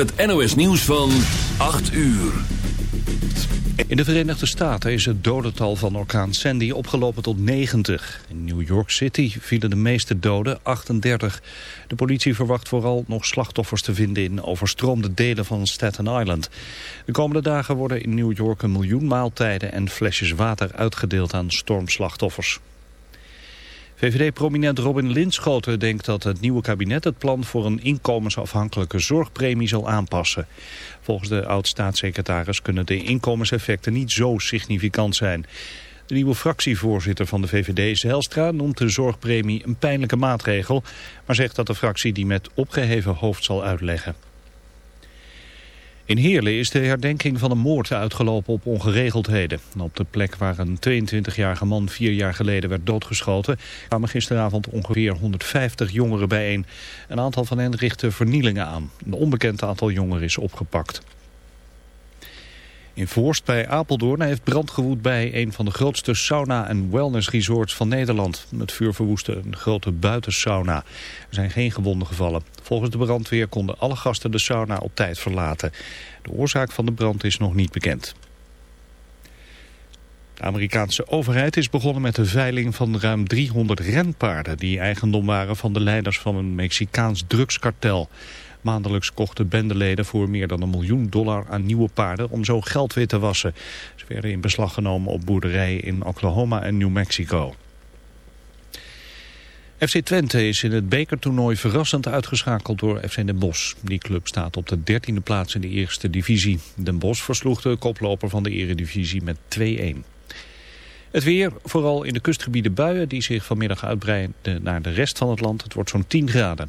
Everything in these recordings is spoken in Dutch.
het NOS nieuws van 8 uur. In de Verenigde Staten is het dodental van orkaan Sandy opgelopen tot 90. In New York City vielen de meeste doden, 38. De politie verwacht vooral nog slachtoffers te vinden in overstroomde delen van Staten Island. De komende dagen worden in New York een miljoen maaltijden en flesjes water uitgedeeld aan stormslachtoffers. VVD-prominent Robin Linschoten denkt dat het nieuwe kabinet het plan voor een inkomensafhankelijke zorgpremie zal aanpassen. Volgens de oud-staatssecretaris kunnen de inkomenseffecten niet zo significant zijn. De nieuwe fractievoorzitter van de VVD, Zijlstra, noemt de zorgpremie een pijnlijke maatregel, maar zegt dat de fractie die met opgeheven hoofd zal uitleggen. In Heerlen is de herdenking van een moord uitgelopen op ongeregeldheden. Op de plek waar een 22-jarige man vier jaar geleden werd doodgeschoten... kwamen gisteravond ongeveer 150 jongeren bijeen. Een aantal van hen richtte vernielingen aan. Een onbekend aantal jongeren is opgepakt. In Voorst bij Apeldoorn heeft brand gewoed bij een van de grootste sauna- en wellnessresorts van Nederland. Het vuur verwoestte een grote buitensauna. Er zijn geen gewonden gevallen. Volgens de brandweer konden alle gasten de sauna op tijd verlaten. De oorzaak van de brand is nog niet bekend. De Amerikaanse overheid is begonnen met de veiling van ruim 300 renpaarden... die eigendom waren van de leiders van een Mexicaans drugskartel. Maandelijks kochten bendeleden voor meer dan een miljoen dollar aan nieuwe paarden om zo geld weer te wassen. Ze werden in beslag genomen op boerderijen in Oklahoma en New Mexico. FC Twente is in het bekertoernooi verrassend uitgeschakeld door FC Den Bosch. Die club staat op de dertiende plaats in de eerste divisie. Den Bosch versloeg de koploper van de eredivisie met 2-1. Het weer, vooral in de kustgebieden buien die zich vanmiddag uitbreiden naar de rest van het land. Het wordt zo'n 10 graden.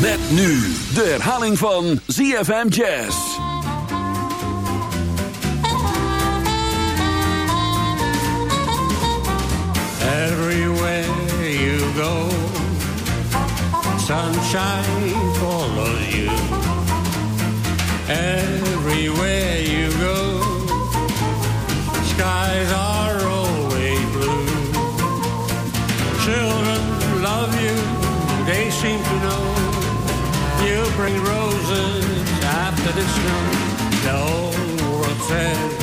Met nu de herhaling van ZFM Jazz. Everywhere you go, sunshine follows you. Everywhere you go, skies are always blue. Children love you, they seem to know. Bring roses after the snow. The whole world says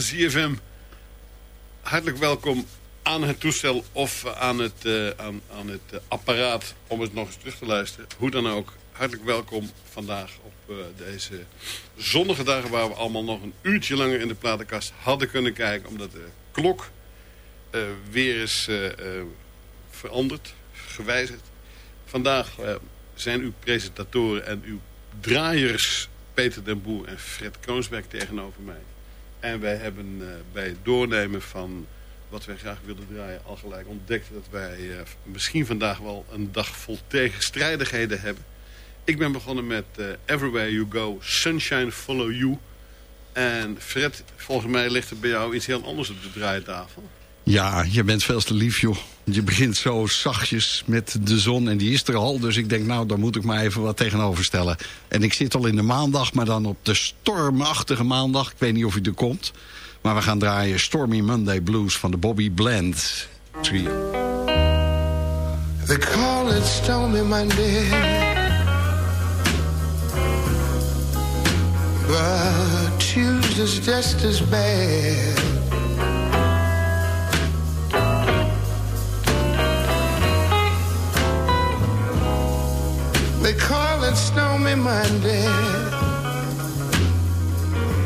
CFM. Hartelijk welkom aan het toestel of aan het, eh, aan, aan het eh, apparaat om het nog eens terug te luisteren. Hoe dan ook, hartelijk welkom vandaag op eh, deze zonnige dagen waar we allemaal nog een uurtje langer in de platenkast hadden kunnen kijken. Omdat de klok weer is veranderd, gewijzigd. Vandaag zijn uw presentatoren en uw draaiers Peter den Boer en Fred Kroonsberg tegenover mij. En wij hebben eh, bij het doornemen van wat wij graag wilden draaien... al gelijk ontdekt dat wij eh, misschien vandaag wel een dag vol tegenstrijdigheden hebben. Ik ben begonnen met eh, Everywhere You Go, Sunshine Follow You. En Fred, volgens mij ligt er bij jou iets heel anders op de draaitafel. Ja, je bent veel te lief, joh. Je begint zo zachtjes met de zon en die is er al. Dus ik denk, nou, daar moet ik maar even wat tegenover stellen. En ik zit al in de maandag, maar dan op de stormachtige maandag. Ik weet niet of u er komt. Maar we gaan draaien Stormy Monday Blues van de Bobby Blend Trio. They call it Stormy Monday. But Tuesday's just as bad. They call it Stormy Monday.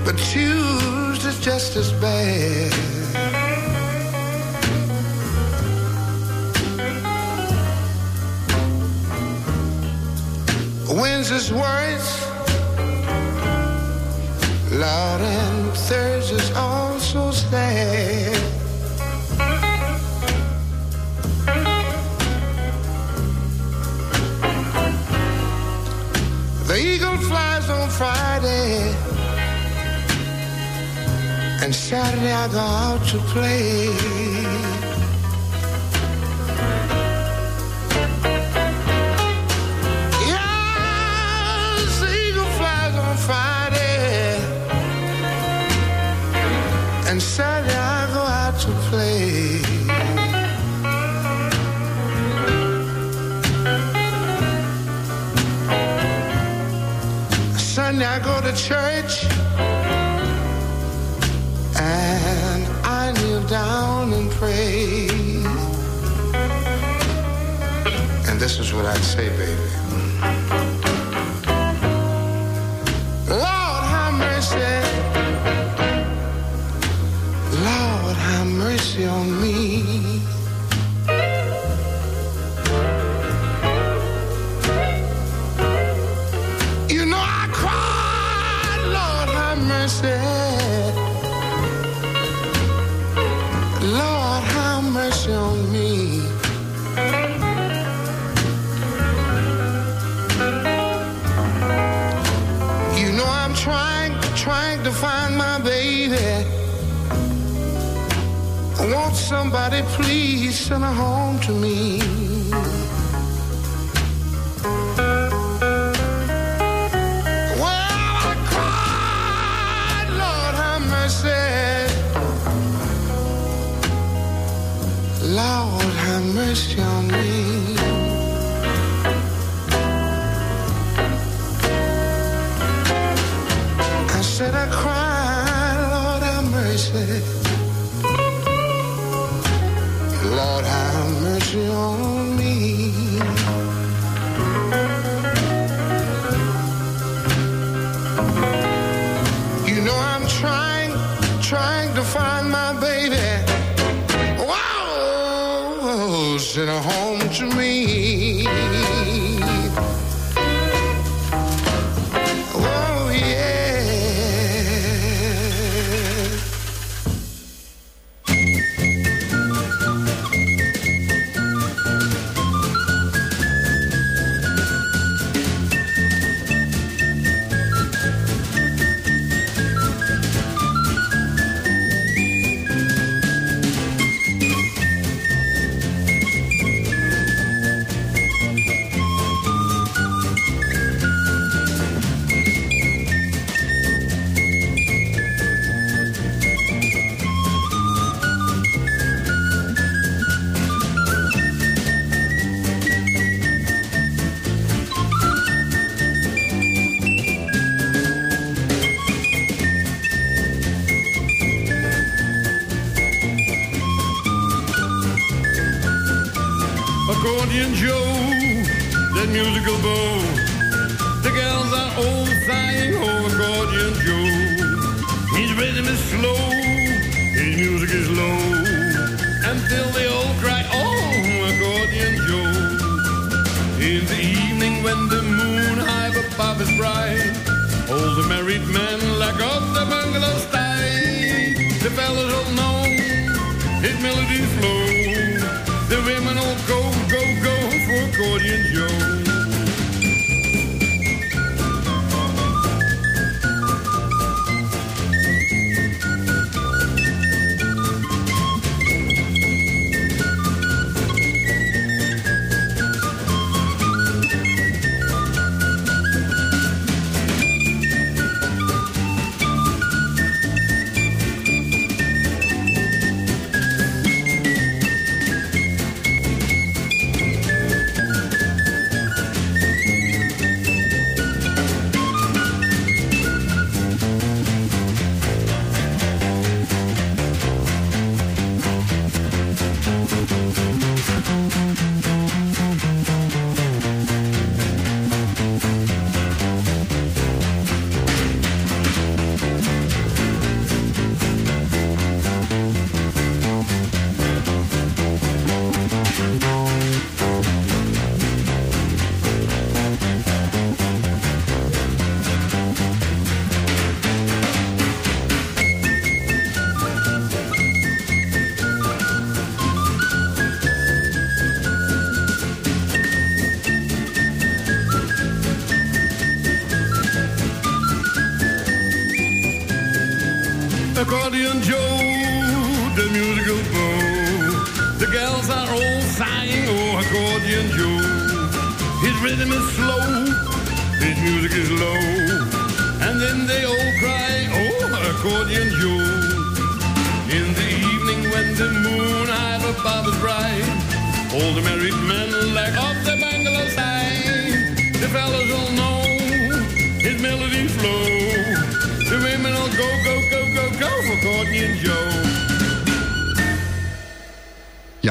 But Tuesday's just as bad. Wednesday's worse. Lord, and Thursday's also sad. Friday. And Saturday I go out to play. Eagle flies on Friday. And Saturday to church. And I kneel down and pray. And this is what I'd say, baby. Lord, have mercy. Lord, have mercy on me. Somebody, please send her home to me.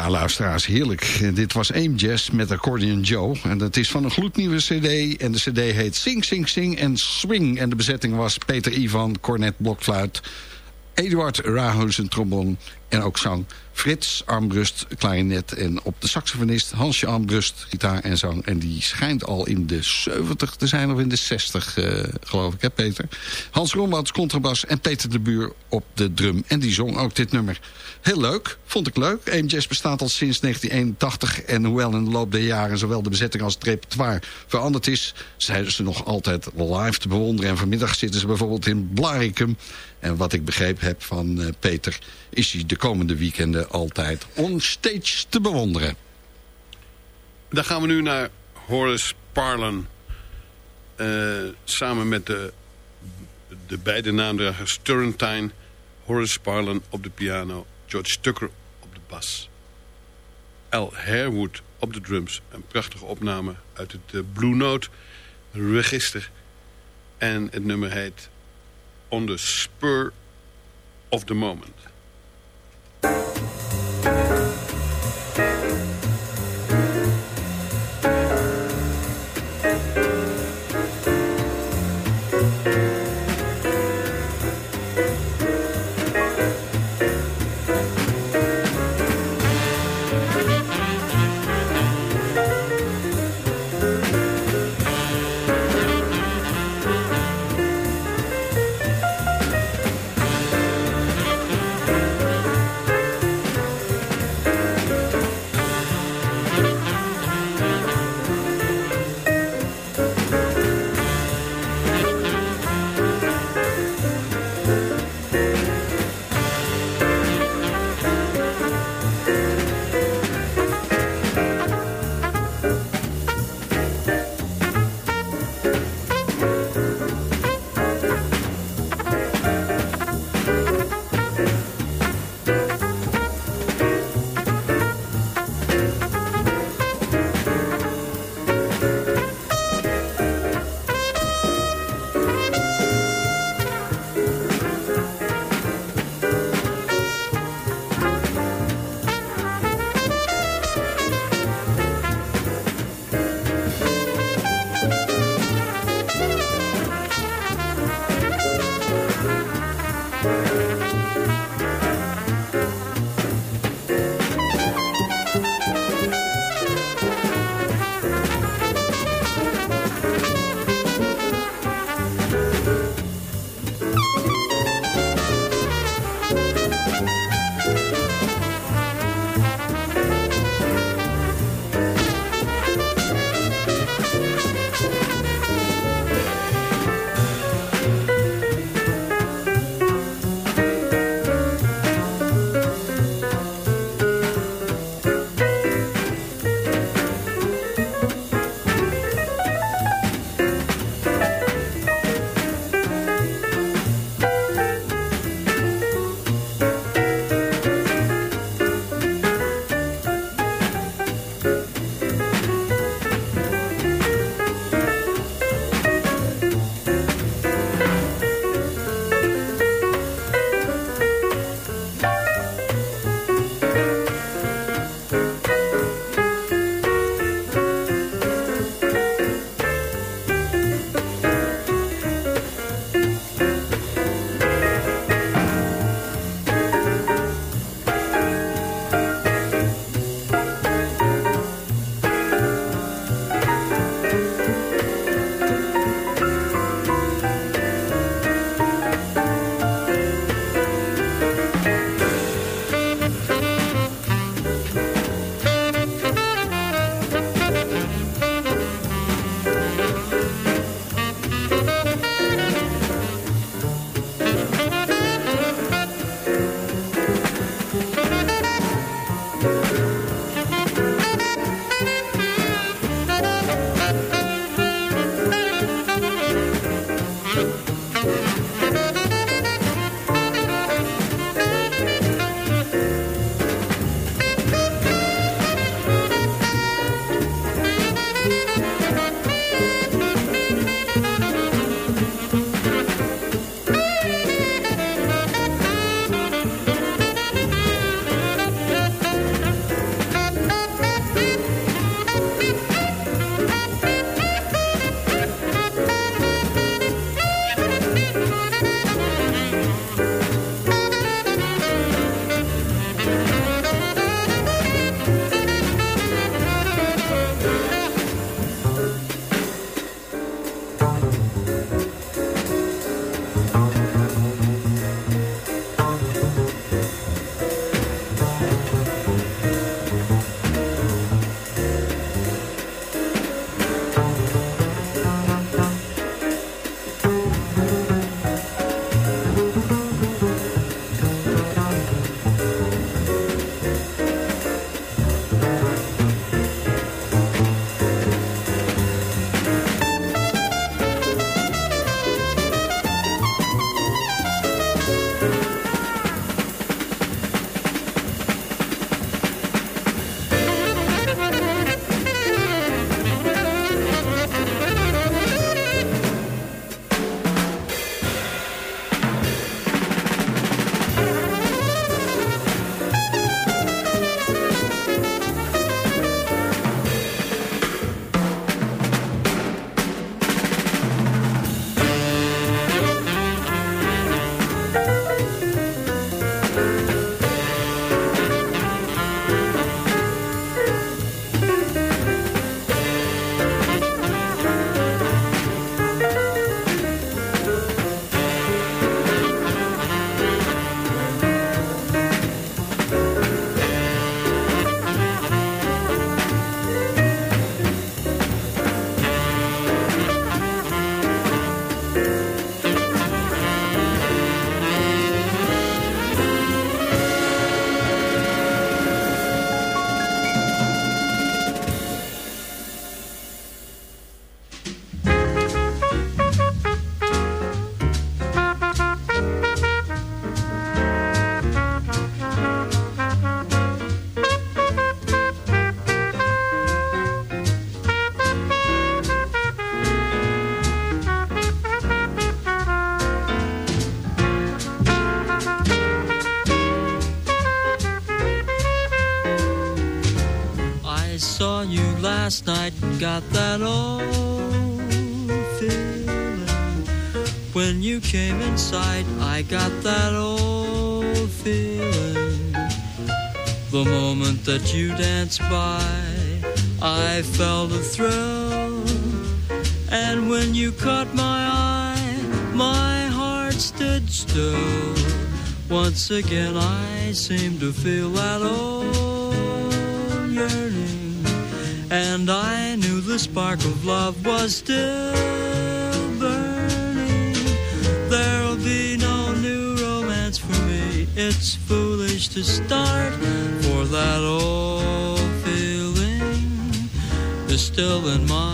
Ja, luisteraars, heerlijk. Dit was Aim Jazz met Accordion Joe. En dat is van een gloednieuwe cd. En de cd heet Sing, Sing, Sing en Swing. En de bezetting was Peter Ivan, cornet, blokfluit... Eduard Rahuizen, trombon en ook zang. Frits Armbrust, klarinet en op de saxofonist Hansje Armbrust, gitaar en zang. En die schijnt al in de 70 te zijn of in de 60, eh, geloof ik, hè Peter? Hans Romans, contrabas en Peter de Buur op de drum. En die zong ook dit nummer. Heel leuk, vond ik leuk. Jazz bestaat al sinds 1981 en hoewel in de loop der jaren zowel de bezetting als het repertoire veranderd is, zijn ze nog altijd live te bewonderen. En vanmiddag zitten ze bijvoorbeeld in Blaricum. En wat ik begrepen heb van eh, Peter, is hij de komende weekenden altijd onstage te bewonderen. Dan gaan we nu naar Horace Parlan. eh, samen met de, de beide naamdragers Turrentine. Horace Parlan op de piano. George Tucker op de bas. Al Harewood op de drums. Een prachtige opname uit het eh, Blue Note register. En het nummer heet On the Spur of the Moment. back. Last night got that old feeling. When you came inside, I got that old feeling. The moment that you danced by, I felt a thrill. And when you caught my eye, my heart stood still. Once again, I seemed to feel that old of love was still burning. There'll be no new romance for me. It's foolish to start, for that old feeling is still in my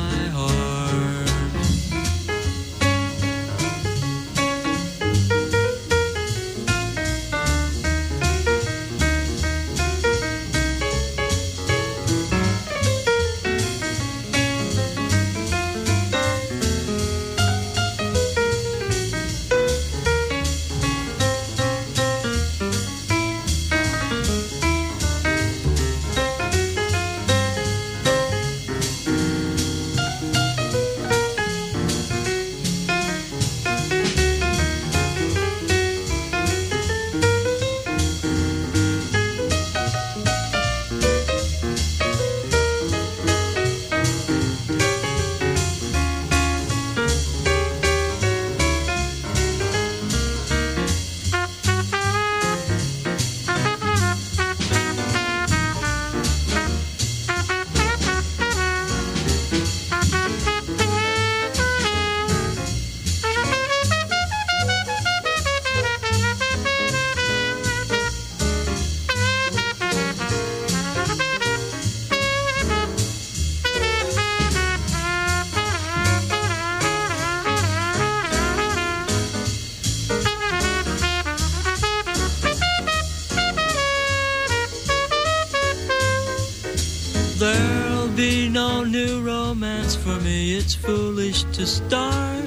it's foolish to start.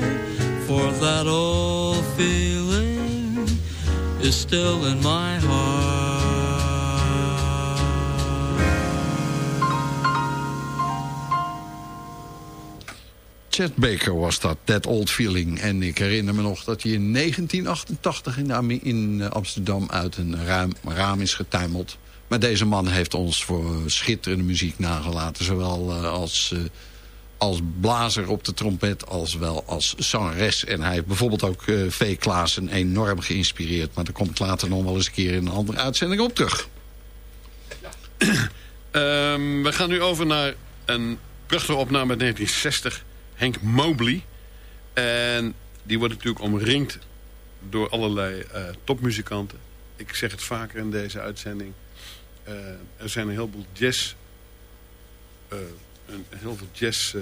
For that old feeling is still in my heart. Chet Baker was dat, That Old Feeling. En ik herinner me nog dat hij in 1988 in, eh, Amsterdam uit een raam is getuimeld. Maar deze man heeft ons voor schitterende muziek nagelaten. Zowel eh, als, eh, als blazer op de trompet als wel als zangeres. En hij heeft bijvoorbeeld ook eh V. Klaassen enorm geïnspireerd. Maar daar komt later nog wel eens een keer in een andere uitzending op terug. Ehm, we gaan nu over naar een prachtige opname uit 1960. Henk Mobley. En die wordt natuurlijk omringd door allerlei eh, topmuzikanten. Ik zeg het vaker in deze uitzending. Eh, er zijn een heleboel jazz... eh, een, heel veel jazz... eh,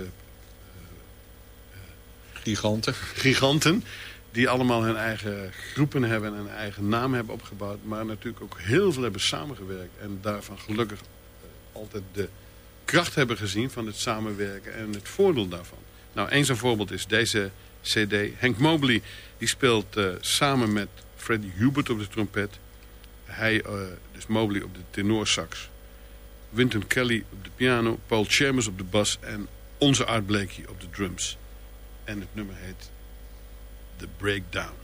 Giganten. giganten. Die allemaal hun eigen groepen hebben en een eigen naam hebben opgebouwd. Maar natuurlijk ook heel veel hebben samengewerkt. En daarvan gelukkig eh, altijd de kracht hebben gezien van het samenwerken en het voordeel daarvan. Nou, een zo'n voorbeeld is deze cd. Henk Mobley die speelt eh, samen met Freddie Hubert op de trompet. Hij, eh, dus Mobley op de tenorsax. Winton Kelly op de piano, Paul Chambers op de bas en onze Art Blakey op de drums. En het nummer heet The Breakdown.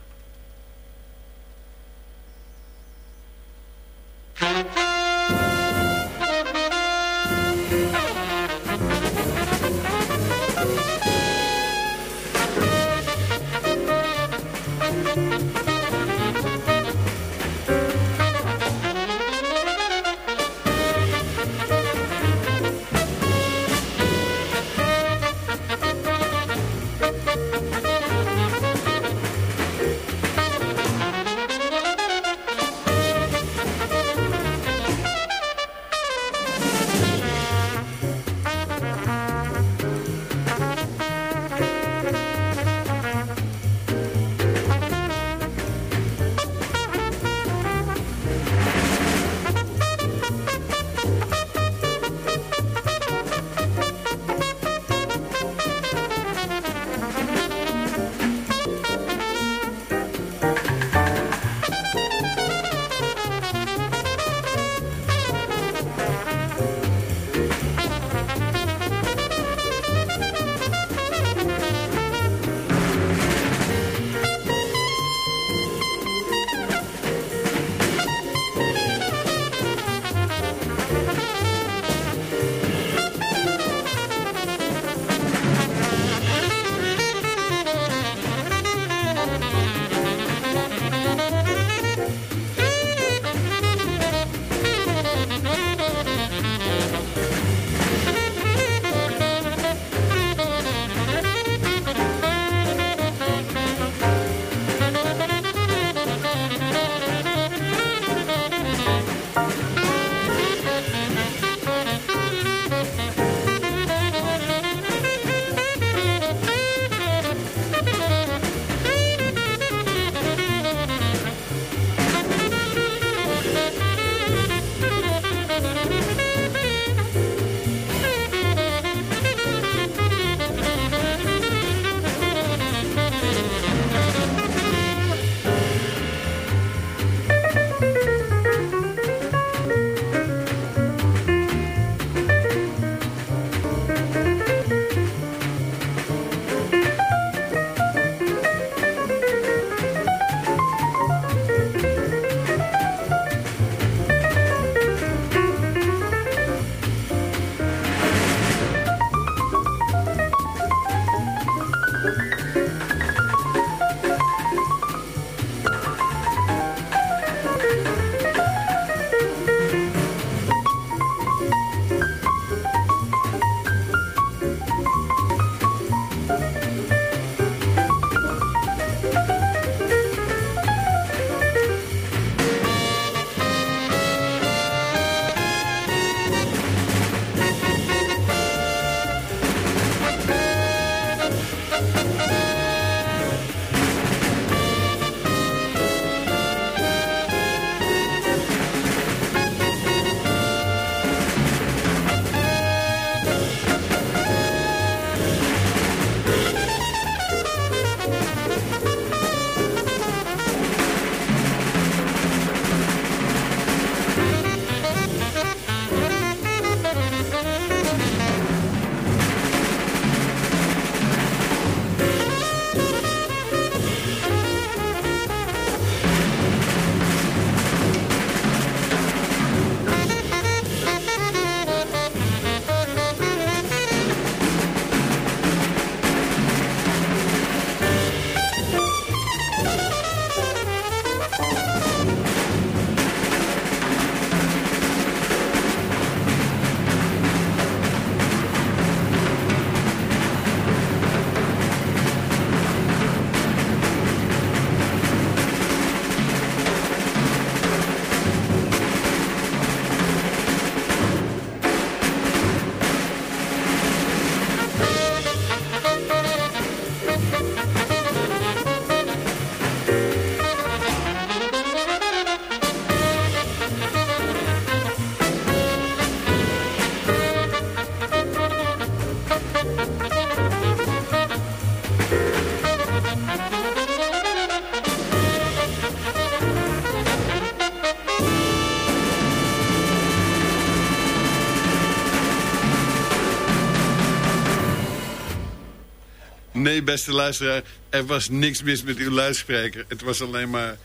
Beste luisteraar, er was niks mis met uw luidspreker. Het was alleen maar,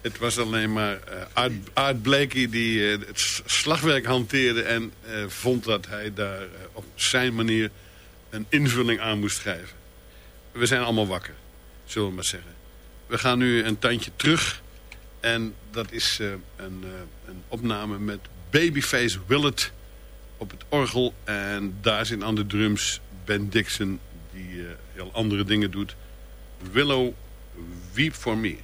het was alleen maar eh, Art, Blakey die eh, het slagwerk hanteerde... en eh, vond dat hij daar op zijn manier een invulling aan moest geven. We zijn allemaal wakker, zullen we maar zeggen. We gaan nu een tandje terug. En dat is een, een opname met Babyface Willet op het orgel. En daar zit aan de drums Ben Dixon, die heel andere dingen doet. Willow, Weep For Me.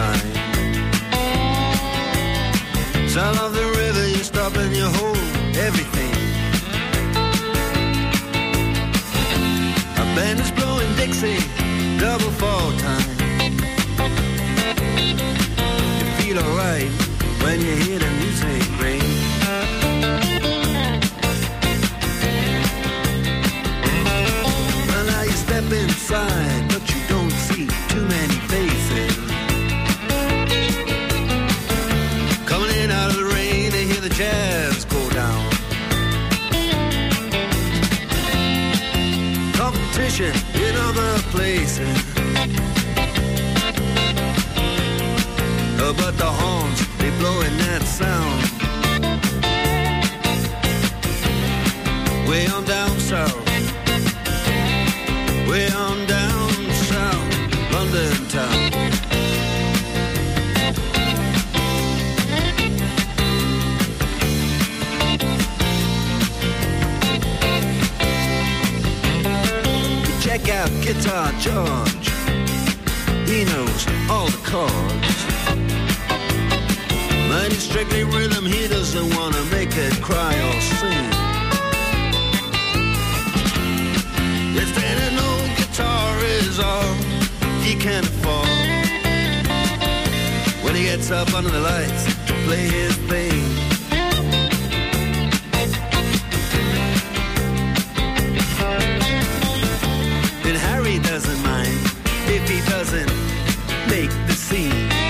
time. Sound of the river, you stop and you hold everything. Blowing that sound. Way on down south. Way on down south, London town. Check out Guitar George. He knows all the chords. Strictly rhythm, he doesn't want to make it cry or sing. If an old guitar is all he can afford, when he gets up under the lights to play his thing. And Harry doesn't mind if he doesn't make the scene.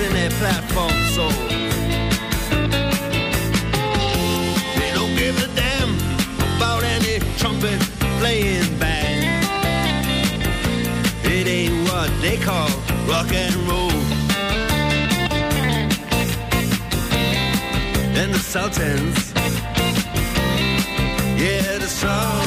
in their platform soles. They don't give a damn about any trumpet playing band. It ain't what they call rock and roll. And the Sultans yeah, the Sultans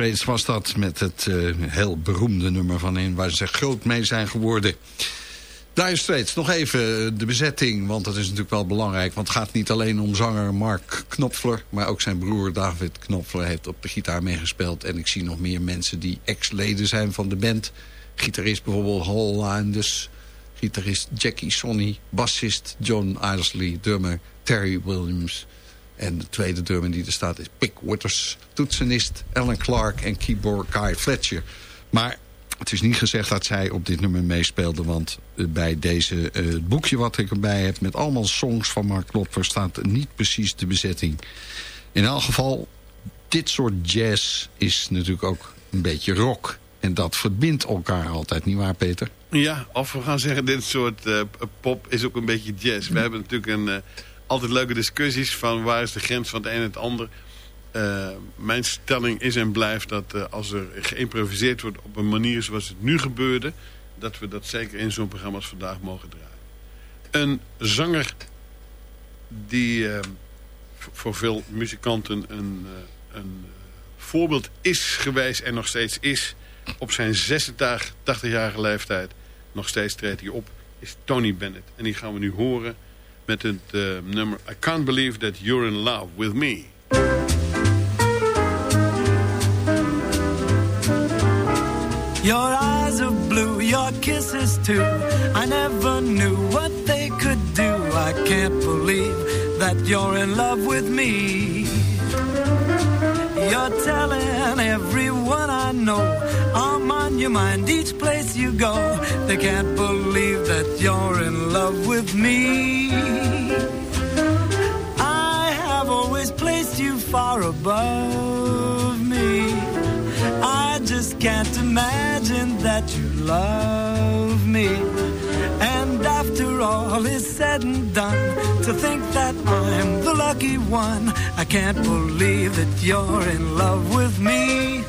Straits was dat met het eh, heel beroemde nummer van in waar ze groot mee zijn geworden. Dire Straits, nog even de bezetting, want dat is natuurlijk wel belangrijk. Want het gaat niet alleen om zanger Mark Knopfler... maar ook zijn broer David Knopfler heeft op de gitaar meegespeeld. En ik zie nog meer mensen die ex-leden zijn van de band. Gitarist bijvoorbeeld Hall Landers, gitarist Jackie Sonny... bassist John Isley, drummer Terry Williams... En de tweede drummer die er staat is Pick Waters, toetsenist Alan Clark en keyboard Guy Fletcher. Maar het is niet gezegd dat zij op dit nummer meespeelden... want eh, bij deze eh, boekje wat ik erbij heb... met allemaal songs van Mark Knopfler staat niet precies de bezetting. In elk geval, dit soort jazz is natuurlijk ook een beetje rock. En dat verbindt elkaar altijd, niet waar Peter? Ja, of we gaan zeggen, dit soort eh, pop is ook een beetje jazz. We hebben natuurlijk een, altijd leuke discussies van waar is de grens van het een en het ander. Eh, mijn stelling is en blijft dat eh, als er geïmproviseerd wordt op een manier zoals het nu gebeurde... dat we dat zeker in zo'n programma als vandaag mogen draaien. Een zanger die eh, voor veel muzikanten een, een voorbeeld is geweest en nog steeds is... op zijn 86-jarige leeftijd nog steeds treedt hij op, is Tony Bennett. En die gaan we nu horen met het eh, nummer I Can't Believe That You're In Love With Me. Your eyes are blue, your kisses too. I never knew what they could do. I can't believe that you're in love with me. You're telling everyone I know I'm on your mind each place you go. They can't believe that you're in love with me. Imagine that you love me. And after all is said and done, to think that I'm the lucky one, I can't believe that you're in love with me.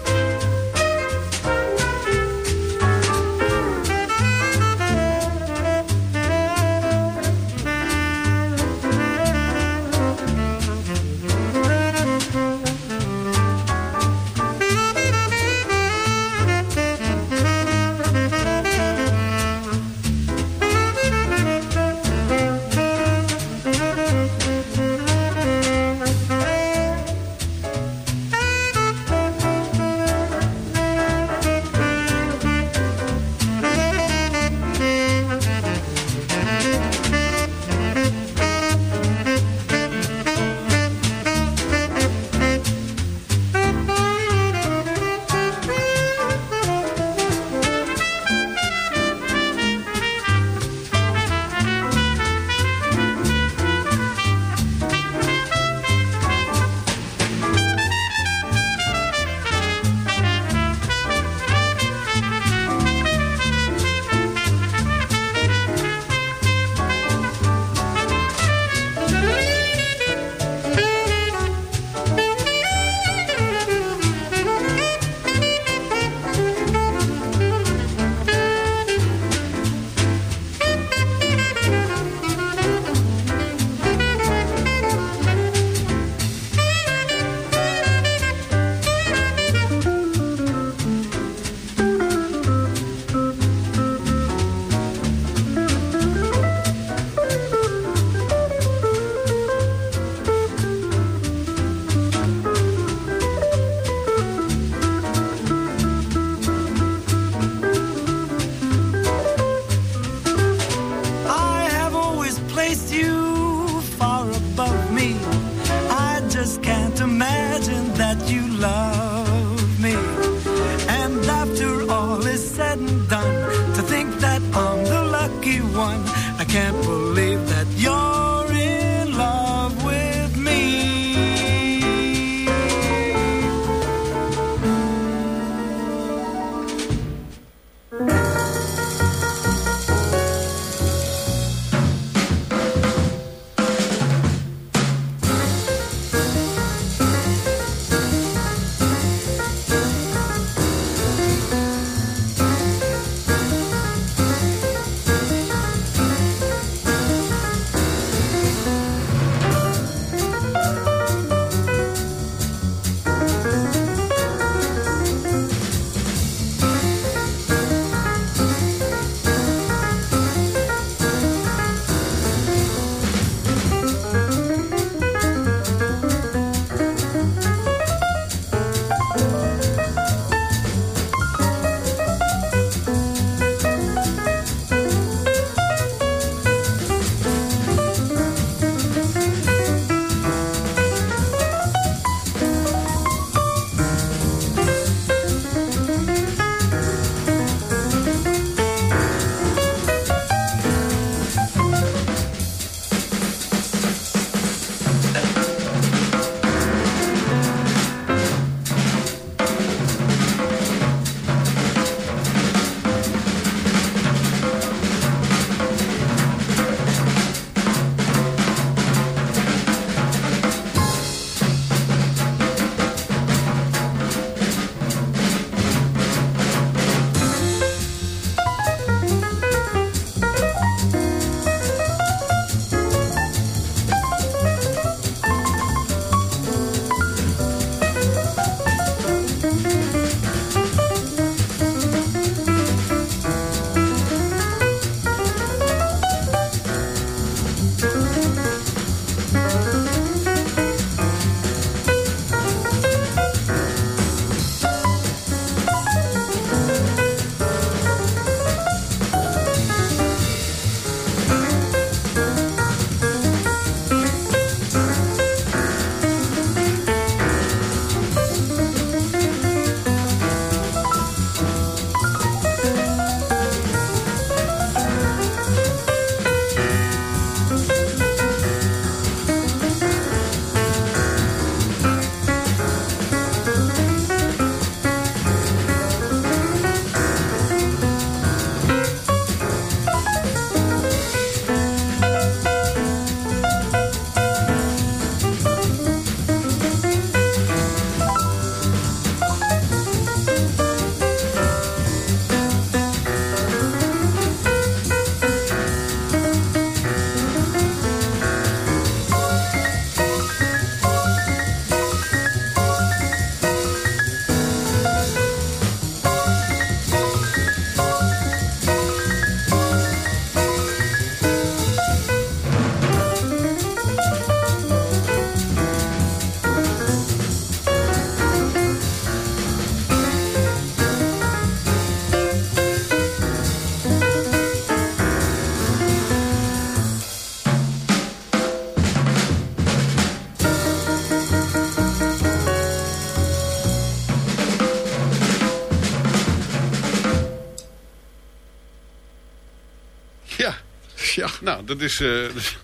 Dat is, eh, dat is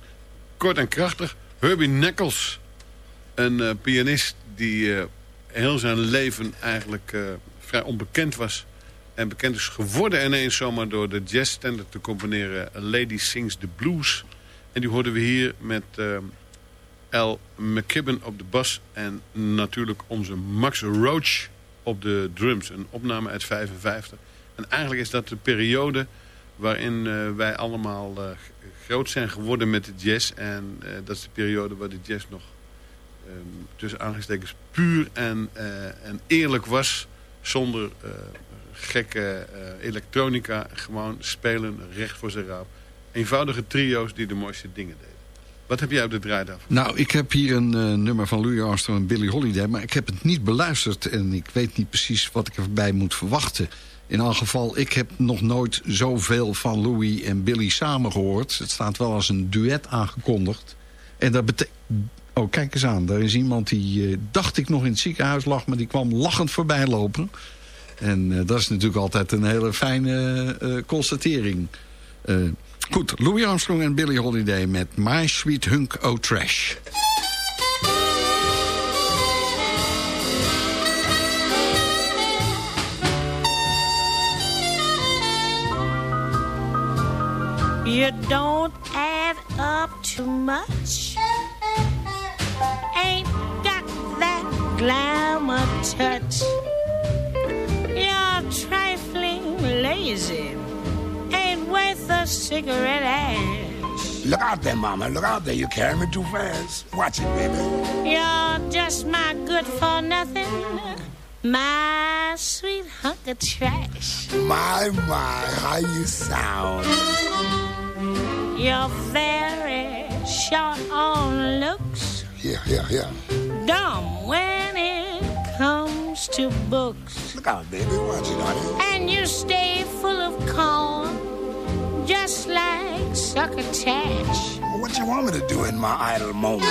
kort en krachtig. Herbie Nichols, een eh, pianist die eh, heel zijn leven eigenlijk vrij onbekend was. En bekend is geworden ineens zomaar door de jazzstandard te componeren. Lady Sings the Blues. En die hoorden we hier met Al McKibben op de bas. En natuurlijk onze Max Roach op de drums. Een opname uit 55. En eigenlijk is dat de periode waarin wij allemaal groot zijn geworden met de jazz. En eh, dat is de periode waar de jazz nog ehm, tussen aangestekens puur en, eh, en eerlijk was. Zonder eh, gekke elektronica. Gewoon spelen recht voor zijn raap. Eenvoudige trio's die de mooiste dingen deden. Wat heb jij op de draaitafel? Nou, ik heb hier een nummer van Louis Armstrong en Billie Holiday... maar ik heb het niet beluisterd en ik weet niet precies wat ik erbij moet verwachten. In elk geval, ik heb nog nooit zoveel van Louis en Billy samen gehoord. Het staat wel als een duet aangekondigd. En dat betekent... Oh, kijk eens aan. Daar is iemand die, eh, dacht ik, nog in het ziekenhuis lag... maar die kwam lachend voorbij lopen. En eh, dat is natuurlijk altijd een hele fijne eh, constatering. Goed, Louis Armstrong en Billie Holiday met My Sweet Hunk O' Trash. You don't add up too much. Ain't got that glamour touch. You're trifling lazy. Ain't worth a cigarette ash. Look out there, Mama. Look out there. You're carrying me too fast. Watch it, baby. You're just my good for nothing. My sweet hunk of trash. My, my, how you sound. You're very short on looks. Yeah, yeah, yeah. dumb when it comes to books. Look out, baby. Watch it, honey. And you stay full of corn, just like succotash. What you want me to do in my idle moments?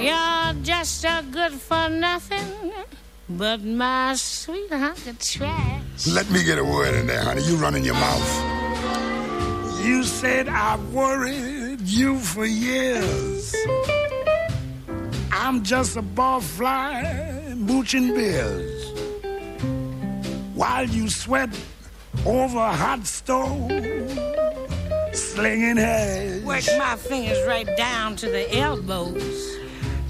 You're just a good for nothing, but my sweet hunk of trash. Let me get a word in there, honey. You running your mouth. You said I've worried you for years. I'm just a barfly mooching beers. While you sweat over a hot stove, slinging hash. Work my fingers right down to the elbows.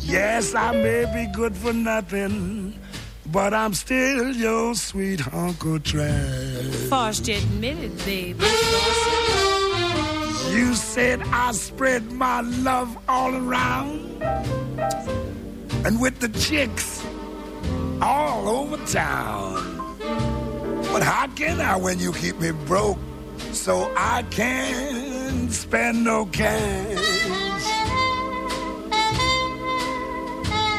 Yes, I may be good for nothing, but I'm still your sweet hunk of trash. Forced to admit it, baby. You said I spread my love all around, and with the chicks all over town. But how can I when you keep me broke so I can't spend no cash?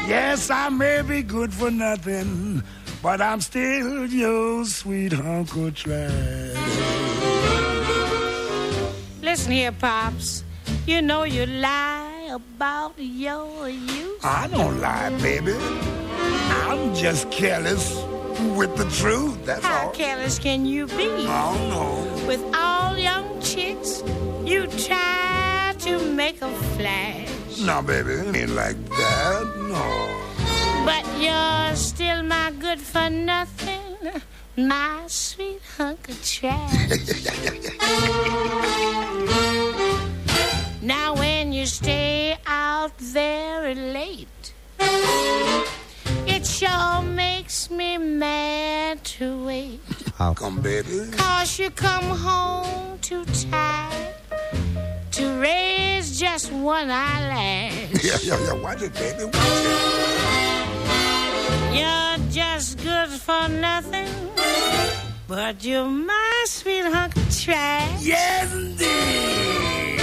Yes, I may be good for nothing, but I'm still your sweet hunk of trash. Listen here, Pops. You know you lie about your youth. I don't lie, baby. I'm just careless with the truth, that's How all. careless can you be? I don't know. With all young chicks, you try to make a flash. No, baby, it ain't like that, no. But you're still my good for nothing, my sweet hunk of trash. now when you stay out very late, it sure makes me mad to wait. How come, baby? Cause you come home too tired to raise just one eyelash. Yeah, yeah, yeah, watch it, baby, watch it. You're just good for nothing, but you're my trash. Yes, indeed.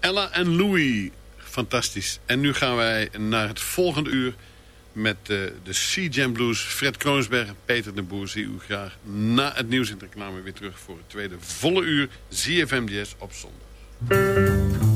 Ella en Louis. Fantastisch. En nu gaan wij naar het volgende uur met eh, de Sea Jam Blues. Fred Kroonsberg en Peter de Boer zie u graag na het nieuws in de reclame weer terug voor het tweede volle uur ZFM Jazz op zondag.